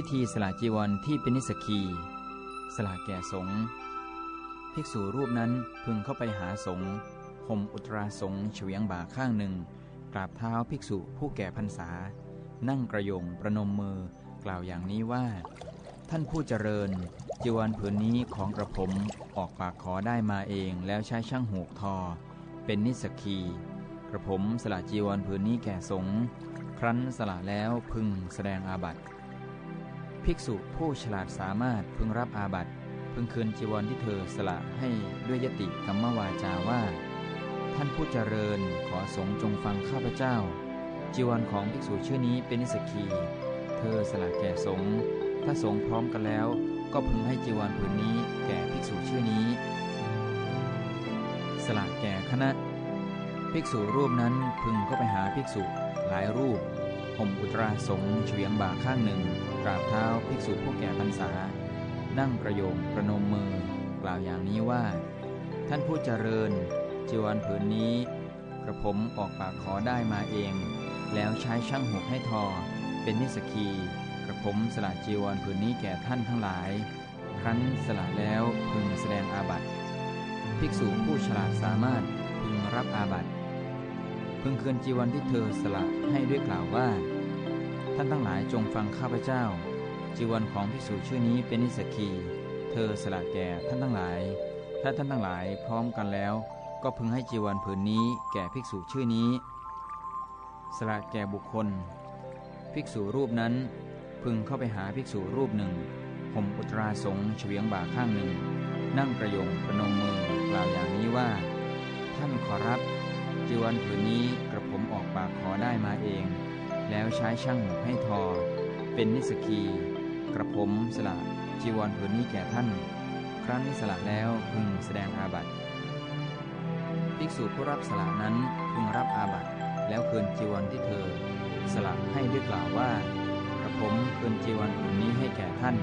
พิธีสละจีวรที่เป็นนิสกีสละแก่สงฆ์ภิกษุรูปนั้นพึงเข้าไปหาสงฆ์ห่มอุตราสงฆ์เฉียงบ่าข้างหนึ่ง กราบเท้าภิกษุผู้แก่พรรษา นั่งกระยงประนมมือกล่าวอย่างนี้ว่า ท่านผู้เจริญจีวรผืนนี้ของกระผมออกปากขอได้มาเองแล้วใช้ช่างหูกทอ เป็นนิสกีกระผมสละจีวรผืนนี้แก่สงฆ์ครั้นสละแล้วพึงแสดงอาบัติ ภิกษุผู้ฉลาดสามารถพึงรับอาบัติ พึงคืนจีวรที่เธอสละให้ด้วยยติกรรมวาจาว่า ท่านผู้เจริญขอสงฆ์จงฟังข้าพเจ้า จีวรของภิกษุชื่อนี้เป็นนิสกี เธอสละแก่สงฆ์ถ้าสงฆ์พร้อมกันแล้ว ก็พึงให้จีวรผืนนี้แก่ภิกษุชื่อนี้ สละแก่คณะ ภิกษุรูปนั้นพึงก็ไปหาภิกษุหลายรูป ห่มอุตราสงเฉียงบ่าข้างหนึ่ง กราบเท้าภิกษุผู้แก่พรรษา นั่งประโยงประนมมือ กล่าวอย่างนี้ว่า ท่านผู้เจริญจีวรผืนนี้ กระผมออกปากขอได้มาเอง แล้วใช้ช่างหุกให้ทอ เป็นนิสกี กระผมสละจีวรผืนนี้แก่ท่านทั้งหลาย ครั้นสละแล้วพึงแสดงอาบัติ ภิกษุผู้ฉลาดสามารถพึงรับอาบัติ พึงคืนจีวรที่เธอสละให้ด้วยกล่าวว่า ท่านทั้งหลายจงฟังข้าพเจ้า จีวรของภิกษุชื่อนี้เป็นนิสกี เธอสละแก่ท่านทั้งหลาย ถ้าท่านทั้งหลายพร้อมกันแล้ว ก็พึงให้จีวรผืนนี้แก่ภิกษุชื่อนี้ สละแก่บุคคล ภิกษุรูปนั้น พึงเข้าไปหาภิกษุรูปหนึ่งห่มอุตราสงเฉียงบ่าข้างหนึ่ง นั่งประโยงประนมมือกล่าวอย่างนี้ว่า ท่านขอรับ จีวรผืนนี้กระผมออกปากขอได้มาเอง แล้วใช้ช่างหูกให้ทอ เป็นนิสกี กระผมสละจีวรผืนนี้แก่ท่าน ครั้นสละแล้วพึงแสดงอาบัติภิกษุผู้รับสละนั้นพึงรับอาบัติแล้วคืนจีวรที่เธอ สละให้ด้วยกล่าวว่า กระผมคืนจีวรผืนนี้ให้แก่ท่าน